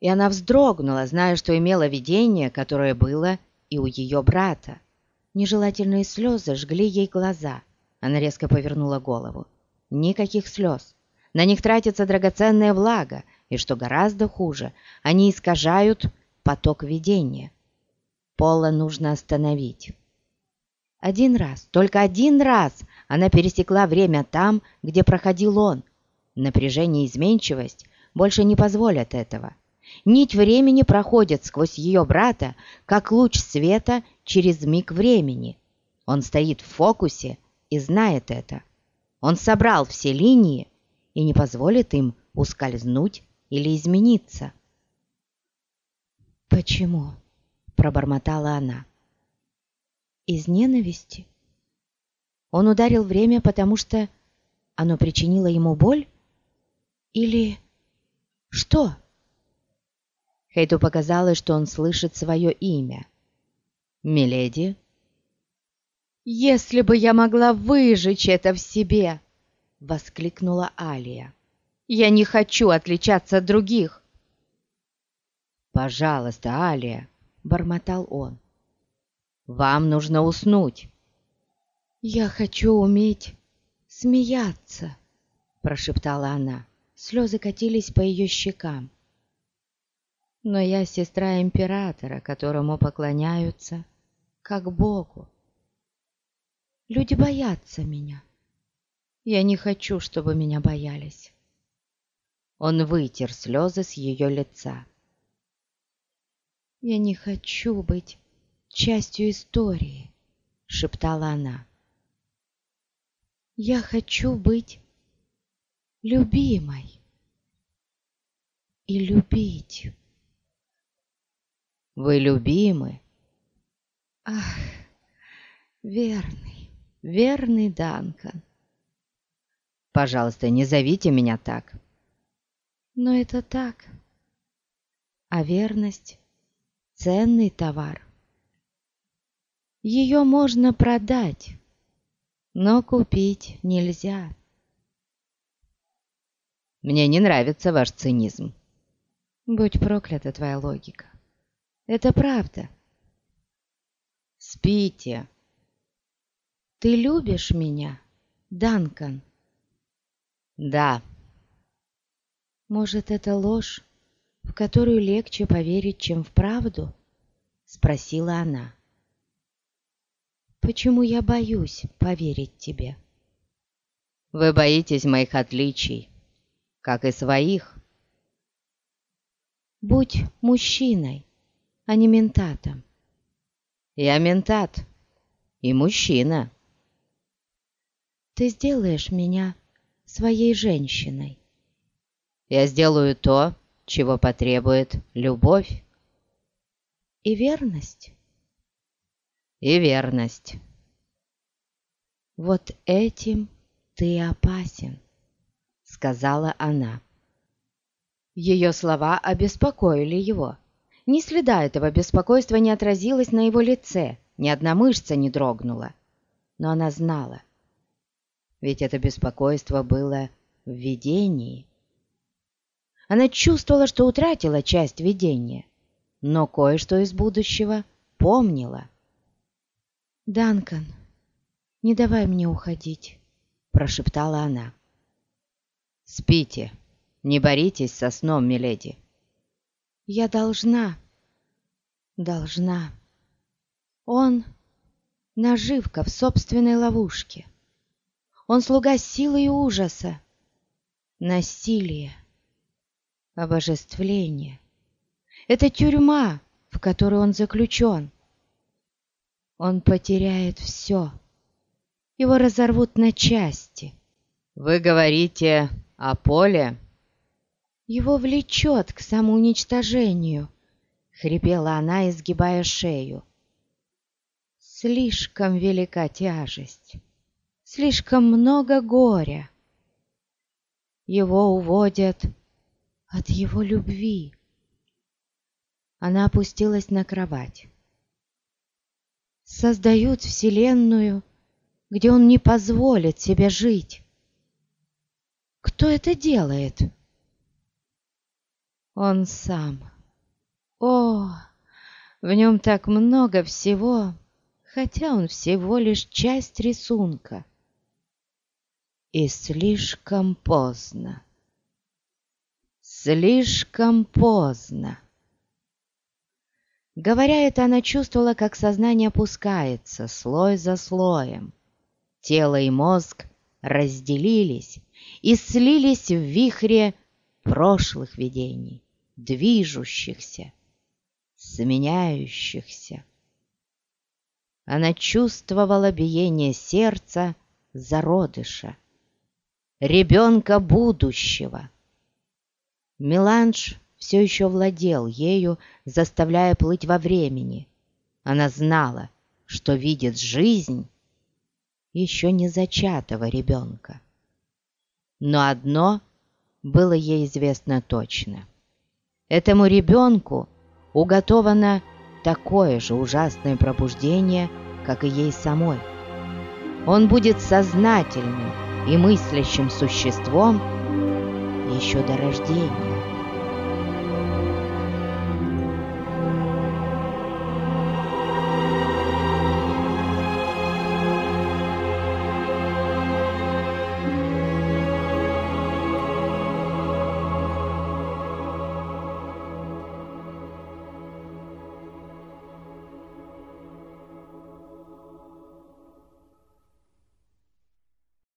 И она вздрогнула, зная, что имела видение, которое было и у ее брата. Нежелательные слезы жгли ей глаза. Она резко повернула голову. Никаких слез. На них тратится драгоценная влага, и, что гораздо хуже, они искажают поток видения. Пола нужно остановить. Один раз, только один раз она пересекла время там, где проходил он. Напряжение и изменчивость больше не позволят этого. Нить времени проходит сквозь ее брата, как луч света через миг времени. Он стоит в фокусе и знает это. Он собрал все линии и не позволит им ускользнуть или измениться. «Почему?» — пробормотала она. «Из ненависти?» Он ударил время, потому что оно причинило ему боль? Или что? Хейту показалось, что он слышит свое имя. «Миледи?» «Если бы я могла выжечь это в себе!» — воскликнула Алия. «Я не хочу отличаться от других!» «Пожалуйста, Алия!» — бормотал он. «Вам нужно уснуть!» «Я хочу уметь смеяться!» — прошептала она. Слезы катились по ее щекам. «Но я сестра императора, которому поклоняются, как Богу. Люди боятся меня. Я не хочу, чтобы меня боялись». Он вытер слезы с ее лица. «Я не хочу быть частью истории», — шептала она. «Я хочу быть любимой и любить». «Вы любимы?» «Ах, верный, верный Данкан!» «Пожалуйста, не зовите меня так!» «Но это так, а верность ценный товар. Ее можно продать, но купить нельзя. Мне не нравится ваш цинизм. Будь проклята твоя логика. Это правда. Спите. Ты любишь меня, Данкан? Да. Может, это ложь? в которую легче поверить, чем в правду?» — спросила она. «Почему я боюсь поверить тебе?» «Вы боитесь моих отличий, как и своих». «Будь мужчиной, а не ментатом». «Я ментат и мужчина». «Ты сделаешь меня своей женщиной». «Я сделаю то, чего потребует любовь. И верность. И верность. Вот этим ты опасен, сказала она. Ее слова обеспокоили его. Ни следа этого беспокойства не отразилось на его лице, ни одна мышца не дрогнула. Но она знала, ведь это беспокойство было в видении. Она чувствовала, что утратила часть видения, но кое-что из будущего помнила. «Данкан, не давай мне уходить», — прошептала она. «Спите, не боритесь со сном, миледи». «Я должна, должна. Он — наживка в собственной ловушке. Он слуга силы и ужаса, насилия обожествление. Это тюрьма, в которой он заключен. Он потеряет все. Его разорвут на части. Вы говорите о поле? Его влечет к самоуничтожению, хрипела она, изгибая шею. Слишком велика тяжесть, слишком много горя. Его уводят от его любви. Она опустилась на кровать. Создают вселенную, где он не позволит себе жить. Кто это делает? Он сам. О, в нем так много всего, хотя он всего лишь часть рисунка. И слишком поздно. Слишком поздно. Говоря это, она чувствовала, как сознание опускается слой за слоем. Тело и мозг разделились и слились в вихре прошлых видений, движущихся, сменяющихся. Она чувствовала биение сердца зародыша, ребенка будущего. Меланж все еще владел ею, заставляя плыть во времени. Она знала, что видит жизнь еще не зачатого ребенка. Но одно было ей известно точно. Этому ребенку уготовано такое же ужасное пробуждение, как и ей самой. Он будет сознательным и мыслящим существом еще до рождения.